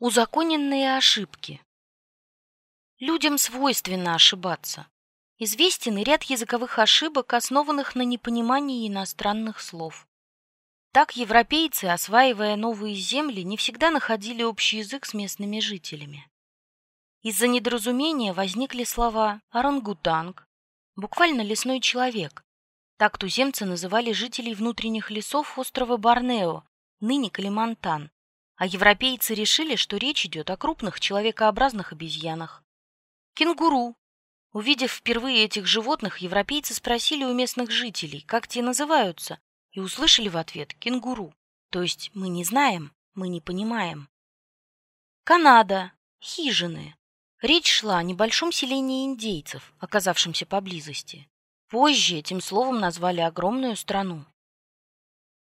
Узаконенные ошибки. Людям свойственно ошибаться. Известен и ряд языковых ошибок, основанных на непонимании иностранных слов. Так европейцы, осваивая новые земли, не всегда находили общий язык с местными жителями. Из-за недоразумения возникли слова «орангутанг», буквально «лесной человек». Так туземцы называли жителей внутренних лесов острова Борнео, ныне Калимантан, а европейцы решили, что речь идет о крупных человекообразных обезьянах. Кенгуру. Увидев впервые этих животных, европейцы спросили у местных жителей, как те называются, и услышали в ответ «кенгуру», то есть «мы не знаем, мы не понимаем». Канада. Хижины. Речь шла о небольшом селении индейцев, оказавшемся поблизости. Позже этим словом назвали огромную страну.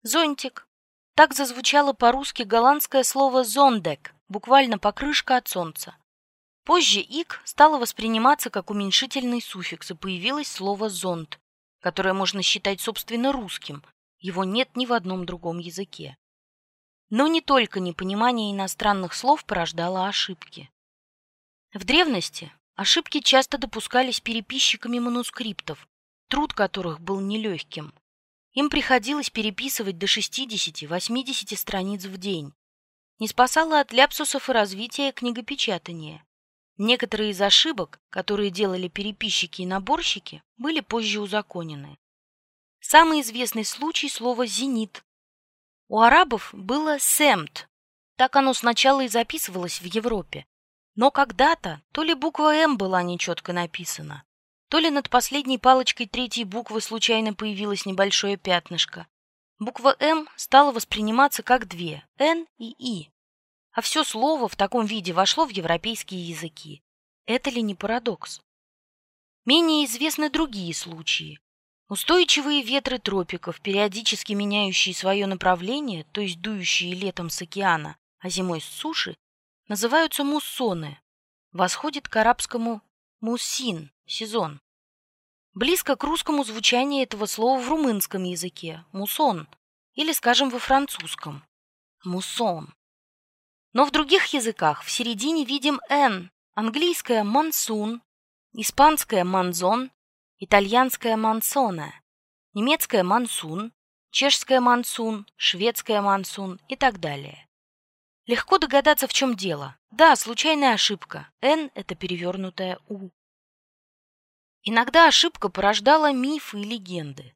Зонтик. Так зазвучало по-русски голландское слово «зондек», буквально «покрышка от солнца». Позже «ик» стало восприниматься как уменьшительный суффикс, и появилось слово «зонд», которое можно считать собственно русским, его нет ни в одном другом языке. Но не только непонимание иностранных слов порождало ошибки. В древности ошибки часто допускались переписчиками манускриптов, труд которых был нелегким. Им приходилось переписывать до 60-80 страниц в день. Не спасало от ляпсусов и развития книгопечатания. Некоторые из ошибок, которые делали переписчики и наборщики, были позже узаконены. Самый известный случай слова «зенит». У арабов было «семт», так оно сначала и записывалось в Европе. Но когда-то то ли буква «М» была нечетко написана, то ли над последней палочкой третьей буквы случайно появилось небольшое пятнышко. Буква «М» стала восприниматься как две – «Н» и «И». А все слово в таком виде вошло в европейские языки. Это ли не парадокс? Менее известны другие случаи. Устойчивые ветры тропиков, периодически меняющие свое направление, то есть дующие летом с океана, а зимой с суши, называются муссоны. Восходит к арабскому «мусин» сезон. Близко к русскому звучанию этого слова в румынском языке – мусон, или, скажем, во французском – мусон. Но в других языках в середине видим «н», английское «мансун», испанское «манзон», итальянское «мансоне», немецкое «мансун», чешское «мансун», шведское «мансун» и так далее. Легко догадаться, в чем дело. Да, случайная ошибка. «Н» — это перевернутая «у». Иногда ошибка порождала мифы и легенды.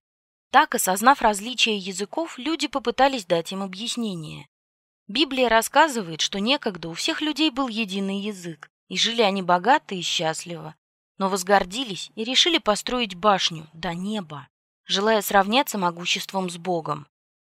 Так, осознав различия языков, люди попытались дать им объяснение. Библия рассказывает, что некогда у всех людей был единый язык, и жили они богато и счастливо, но возгордились и решили построить башню до неба, желая сравняться могуществом с Богом.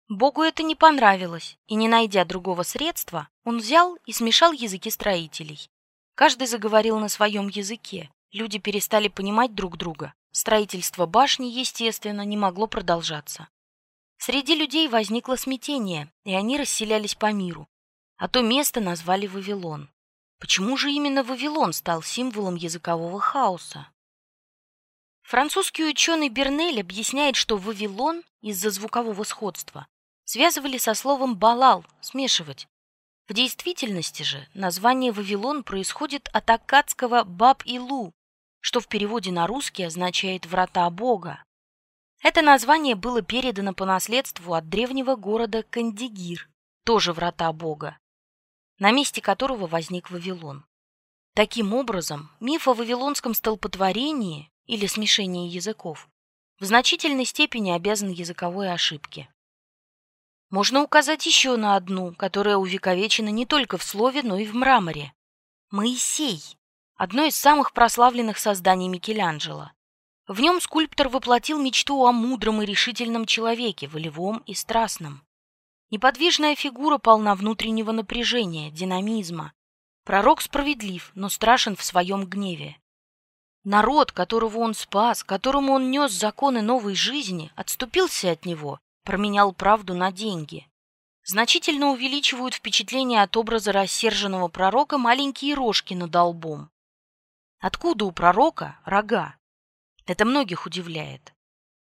Богу это не понравилось, и, не найдя другого средства, он взял и смешал языки строителей. Каждый заговорил на своем языке, Люди перестали понимать друг друга. Строительство башни, естественно, не могло продолжаться. Среди людей возникло смятение, и они расселялись по миру. А то место назвали Вавилон. Почему же именно Вавилон стал символом языкового хаоса? Французский ученый Бернель объясняет, что Вавилон из-за звукового сходства связывали со словом «балал» — смешивать, в действительности же название Вавилон происходит от аккадского «баб-илу», что в переводе на русский означает «врата Бога». Это название было передано по наследству от древнего города Кандигир, тоже врата Бога, на месте которого возник Вавилон. Таким образом, миф о вавилонском столпотворении или смешении языков в значительной степени обязан языковой ошибке. Можно указать еще на одну, которая увековечена не только в слове, но и в мраморе. Моисей одно из самых прославленных созданий Микеланджело. В нем скульптор воплотил мечту о мудром и решительном человеке, волевом и страстном. Неподвижная фигура полна внутреннего напряжения, динамизма. Пророк справедлив, но страшен в своем гневе. Народ, которого он спас, которому он нес законы новой жизни, отступился от него, променял правду на деньги. Значительно увеличивают впечатление от образа рассерженного пророка маленькие рожки над лбом. Откуда у пророка рога? Это многих удивляет.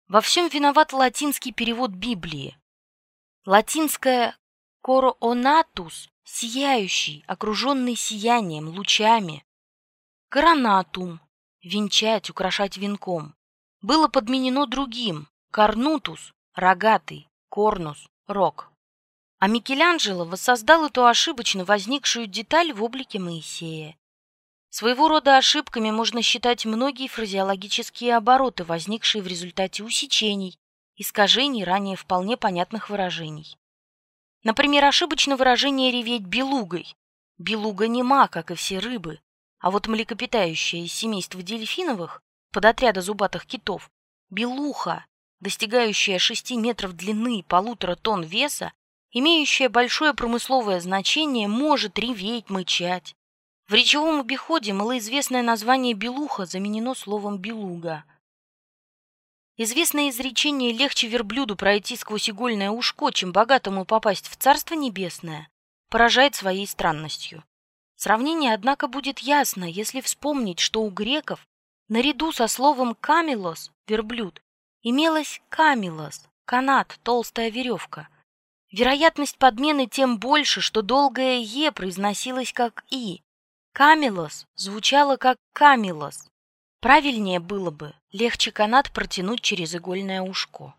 Во всем виноват латинский перевод Библии. Латинское «coronatus» сияющий, окруженный сиянием, лучами. Гранатум — венчать, украшать венком. Было подменено другим — корнутус — рогатый, корнус — рог. А Микеланджело воссоздал эту ошибочно возникшую деталь в облике Моисея. Своего рода ошибками можно считать многие фразеологические обороты, возникшие в результате усечений, искажений ранее вполне понятных выражений. Например, ошибочно выражение «реветь белугой». Белуга нема, как и все рыбы, а вот млекопитающее из семейства дельфиновых, подотряда зубатых китов, белуха, достигающая 6 метров длины и полутора тонн веса, имеющая большое промысловое значение, может реветь, мычать. В речевом обиходе малоизвестное название белуха заменено словом белуга. Известное изречение «легче верблюду пройти сквозь игольное ушко, чем богатому попасть в Царство Небесное» поражает своей странностью. Сравнение, однако, будет ясно, если вспомнить, что у греков наряду со словом «камелос» — верблюд имелось «камелос» — канат, толстая веревка. Вероятность подмены тем больше, что долгое «е» произносилось как «и». «Камелос» звучало как «камелос», Правильнее было бы легче канат протянуть через игольное ушко.